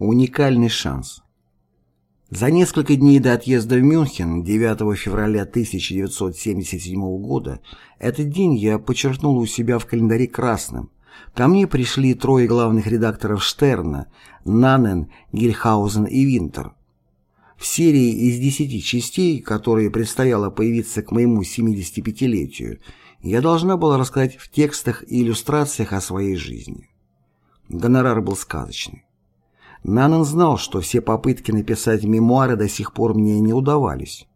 Уникальный шанс. За несколько дней до отъезда в Мюнхен 9 февраля 1977 года этот день я подчеркнул у себя в календаре красным. Ко мне пришли трое главных редакторов Штерна – Нанен, Гильхаузен и Винтер. В серии из десяти частей, которые предстояло появиться к моему 75-летию, я должна была рассказать в текстах и иллюстрациях о своей жизни. Гонорар был сказочный. Нанан знал, что все попытки написать мемуары до сих пор мне не удавались.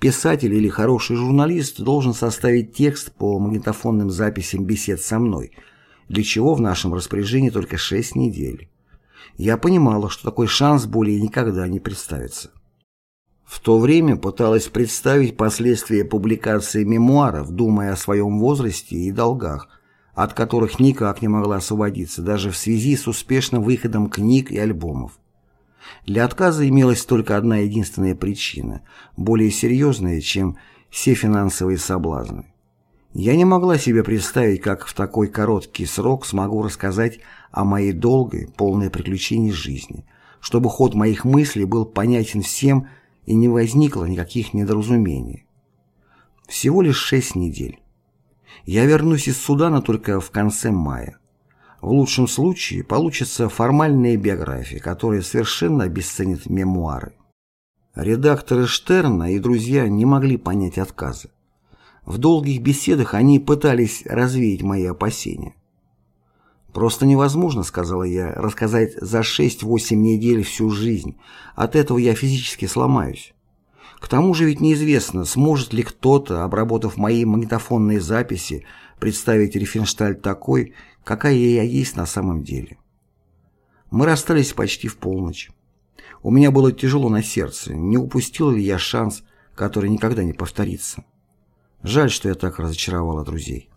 Писатель или хороший журналист должен составить текст по магнитофонным записям бесед со мной, для чего в нашем распоряжении только шесть недель. Я понимала, что такой шанс более никогда не представится. В то время пыталась представить последствия публикации мемуаров, думая о своем возрасте и долгах, от которых никак не могла освободиться, даже в связи с успешным выходом книг и альбомов. Для отказа имелась только одна единственная причина, более серьезная, чем все финансовые соблазны. Я не могла себе представить, как в такой короткий срок смогу рассказать о моей долгой, полной приключений жизни, чтобы ход моих мыслей был понятен всем и не возникло никаких недоразумений. Всего лишь шесть недель. Я вернусь из Судана только в конце мая. В лучшем случае получится формальная биография, которая совершенно обесценит мемуары. Редакторы Штерна и друзья не могли понять отказа. В долгих беседах они пытались развеять мои опасения. «Просто невозможно, — сказала я, — рассказать за 6-8 недель всю жизнь. От этого я физически сломаюсь. К тому же ведь неизвестно, сможет ли кто-то, обработав мои магнитофонные записи, представить Рифеншталь такой, какая я есть на самом деле. Мы расстались почти в полночь. У меня было тяжело на сердце, не упустил ли я шанс, который никогда не повторится. Жаль, что я так разочаровала друзей.